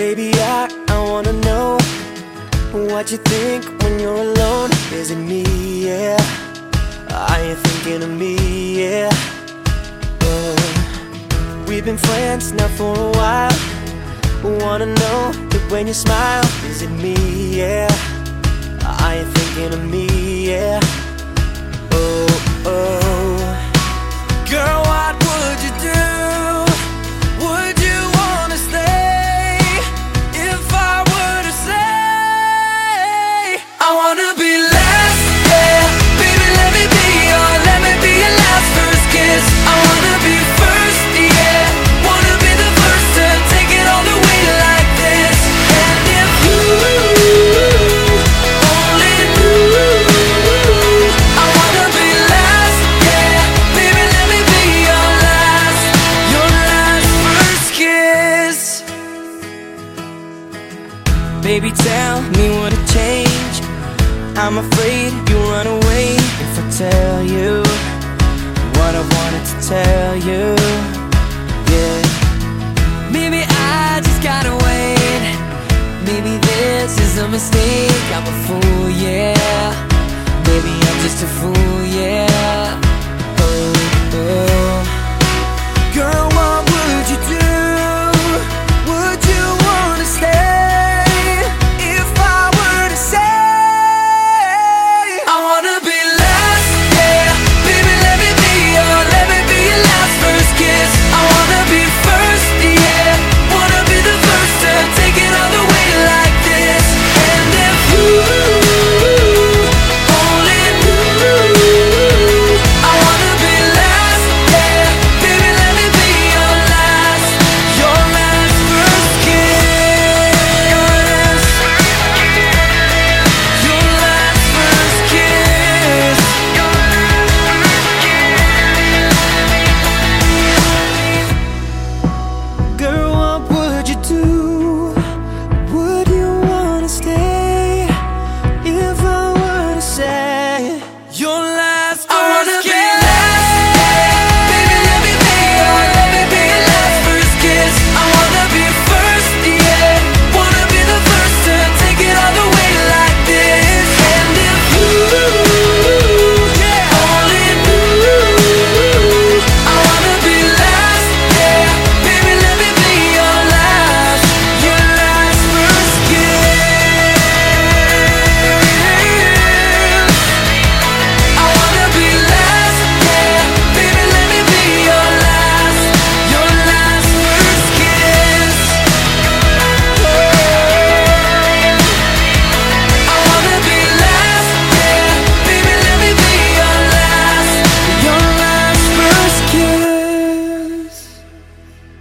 Baby, I, I wanna know what you think when you're alone. Is it me, yeah? Are you thinking of me, yeah? We've been friends now for a while. Wanna know that when you smile, is it me, yeah? Are you thinking of me, Baby, tell me what it changed. I'm afraid you'll run away if I tell you what I wanted to tell you. Yeah. Maybe I just gotta wait. Maybe this is a mistake.